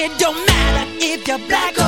It don't matter if you're black or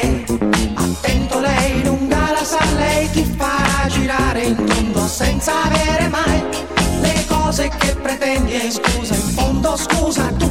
Senza avere mai le cose che pretendi scusa, in fondo scusa, tu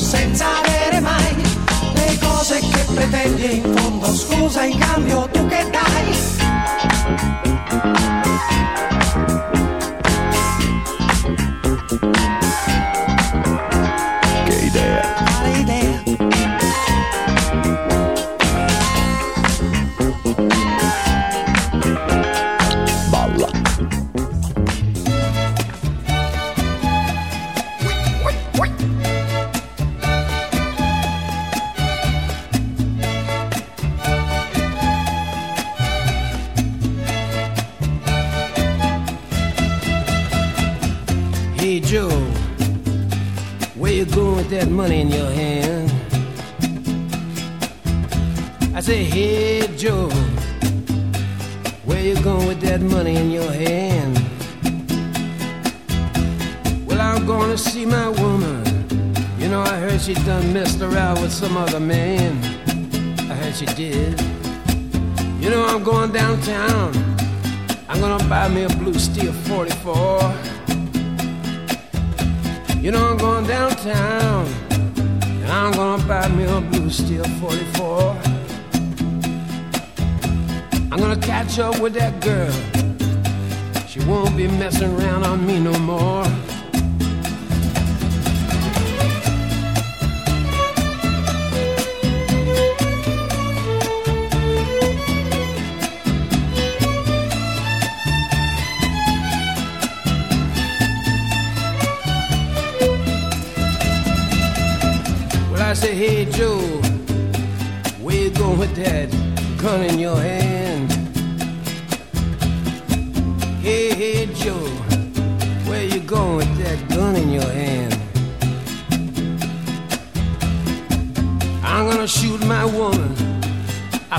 senza avere mai le cose che pretendi in fondo. Scusa in cambio tu che dai? Hand? Well, I'm to see my woman. You know, I heard she done messed around with some other man. I heard she did. You know, I'm going downtown. I'm gonna buy me a blue steel 44. You know I'm going downtown and I'm gonna buy me a blue steel 44. I'm gonna catch up with that girl. She won't be messing around on me no more. I say, hey Joe, where you going with that gun in your hand?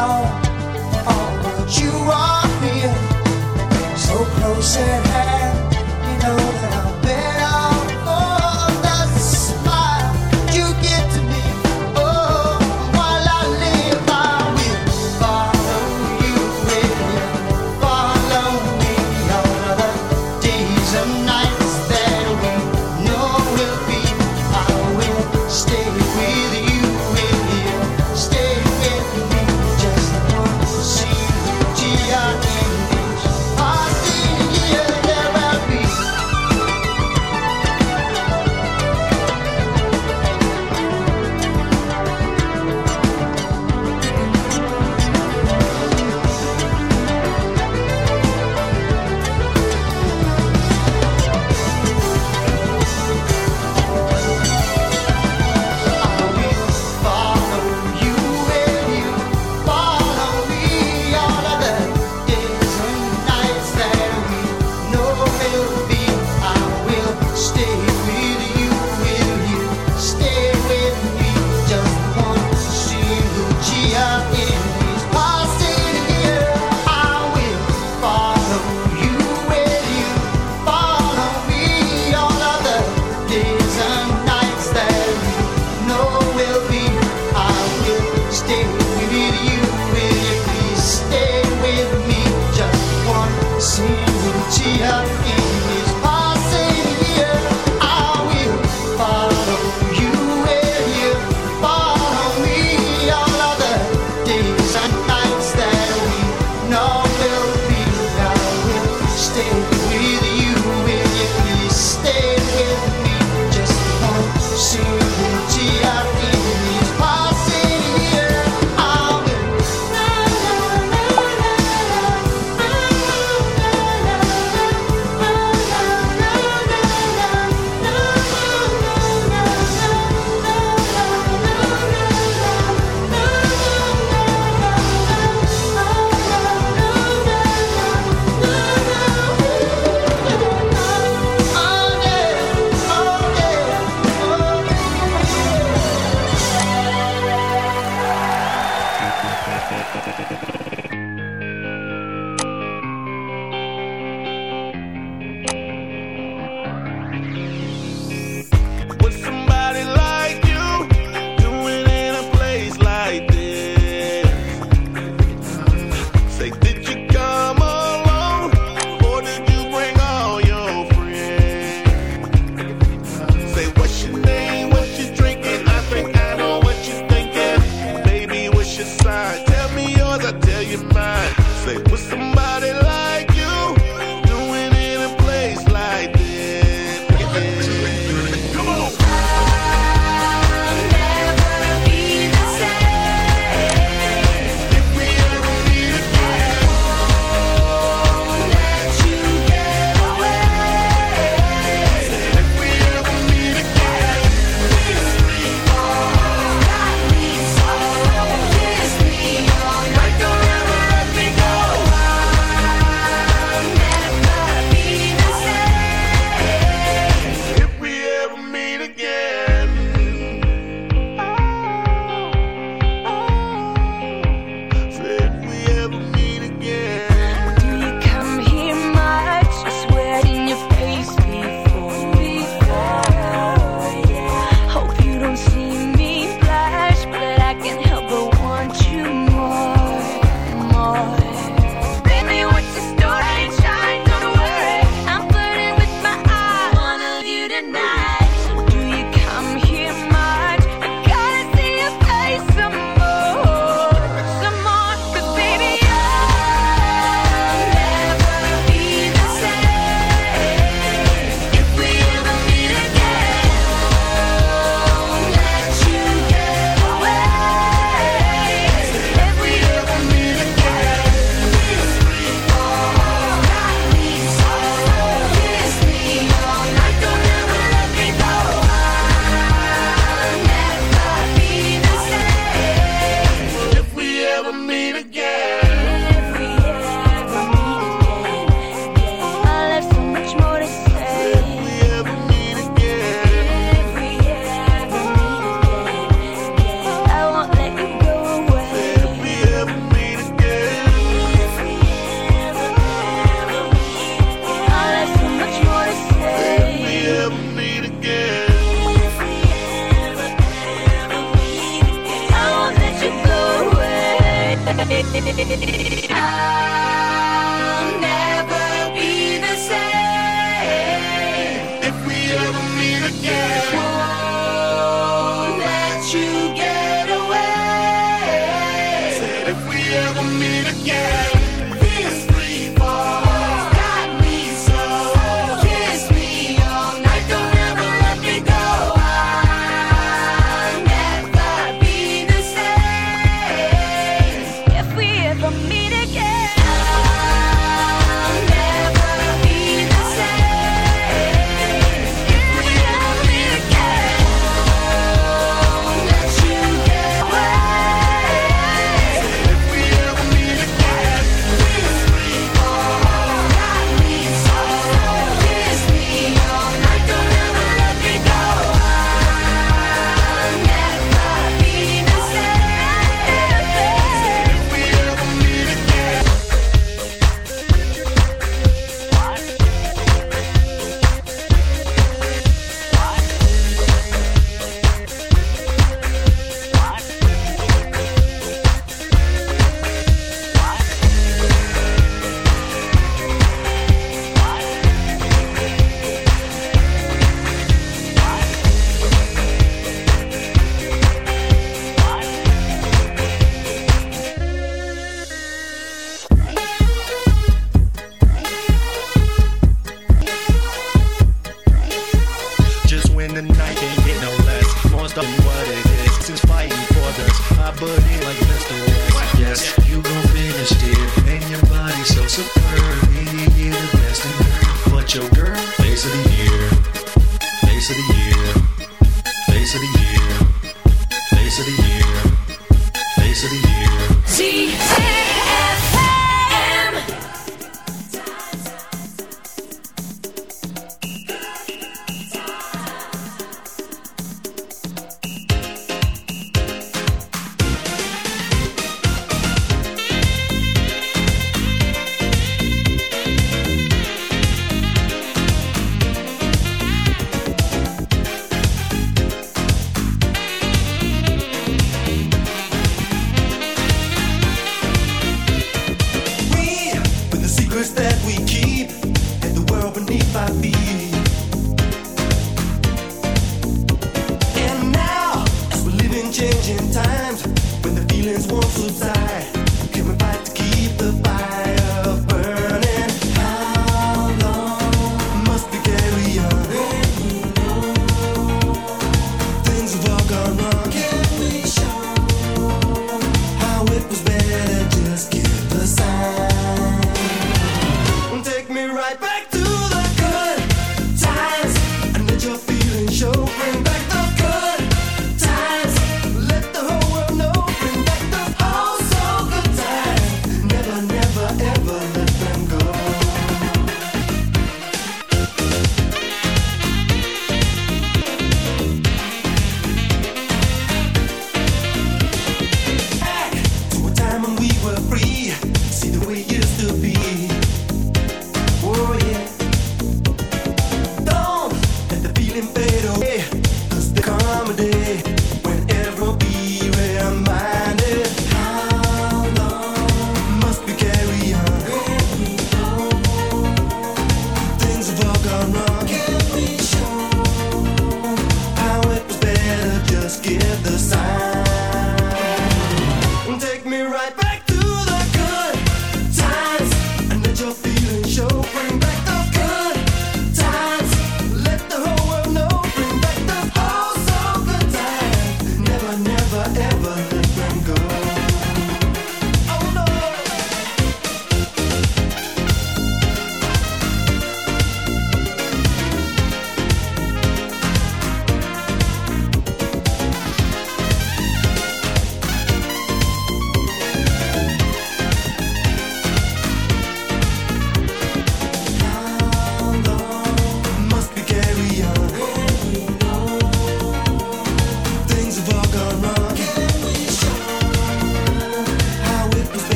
all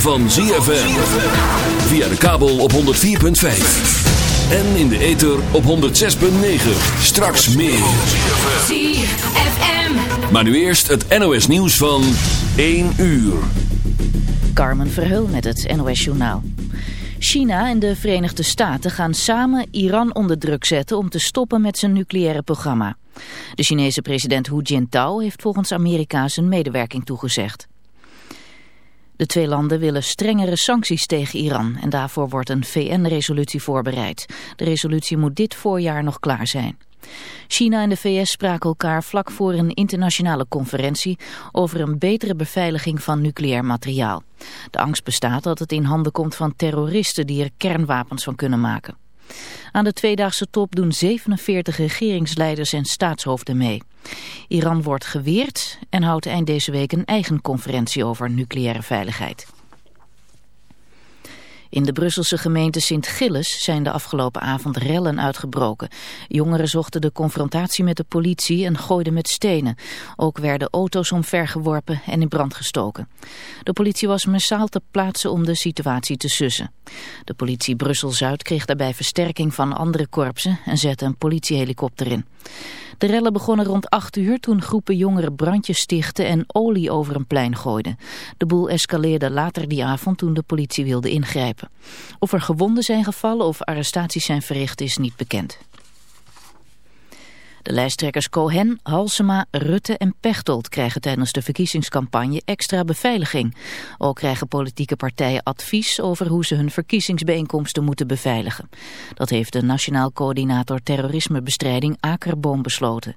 Van ZFM. Via de kabel op 104.5. En in de ether op 106.9. Straks meer. ZFM. Maar nu eerst het NOS nieuws van 1 uur. Carmen Verheul met het NOS Journaal. China en de Verenigde Staten gaan samen Iran onder druk zetten om te stoppen met zijn nucleaire programma. De Chinese president Hu Jintao heeft volgens Amerika zijn medewerking toegezegd. De twee landen willen strengere sancties tegen Iran en daarvoor wordt een VN-resolutie voorbereid. De resolutie moet dit voorjaar nog klaar zijn. China en de VS spraken elkaar vlak voor een internationale conferentie over een betere beveiliging van nucleair materiaal. De angst bestaat dat het in handen komt van terroristen die er kernwapens van kunnen maken. Aan de tweedaagse top doen 47 regeringsleiders en staatshoofden mee. Iran wordt geweerd en houdt eind deze week een eigen conferentie over nucleaire veiligheid. In de Brusselse gemeente Sint-Gilles zijn de afgelopen avond rellen uitgebroken. Jongeren zochten de confrontatie met de politie en gooiden met stenen. Ook werden auto's omvergeworpen en in brand gestoken. De politie was massaal te plaatsen om de situatie te sussen. De politie Brussel-Zuid kreeg daarbij versterking van andere korpsen en zette een politiehelikopter in. De rellen begonnen rond 8 uur toen groepen jongeren brandjes stichtten en olie over een plein gooiden. De boel escaleerde later die avond toen de politie wilde ingrijpen. Of er gewonden zijn gevallen of arrestaties zijn verricht is niet bekend. De lijsttrekkers Cohen, Halsema, Rutte en Pechtold krijgen tijdens de verkiezingscampagne extra beveiliging. Ook krijgen politieke partijen advies over hoe ze hun verkiezingsbijeenkomsten moeten beveiligen. Dat heeft de Nationaal Coördinator Terrorismebestrijding Akerboom besloten.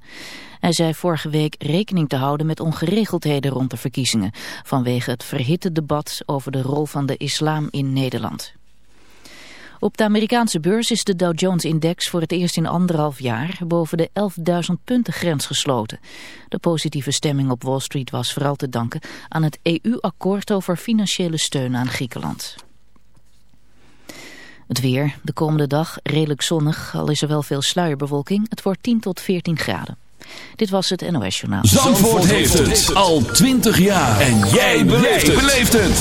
Hij zei vorige week rekening te houden met ongeregeldheden rond de verkiezingen, vanwege het verhitte debat over de rol van de islam in Nederland. Op de Amerikaanse beurs is de Dow Jones-index voor het eerst in anderhalf jaar boven de 11.000 punten grens gesloten. De positieve stemming op Wall Street was vooral te danken aan het EU-akkoord over financiële steun aan Griekenland. Het weer, de komende dag redelijk zonnig, al is er wel veel sluierbewolking. Het wordt 10 tot 14 graden. Dit was het NOS Journaal. Zandvoort heeft het al 20 jaar. En jij beleeft het.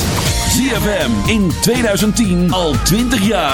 ZFM in 2010 al 20 jaar.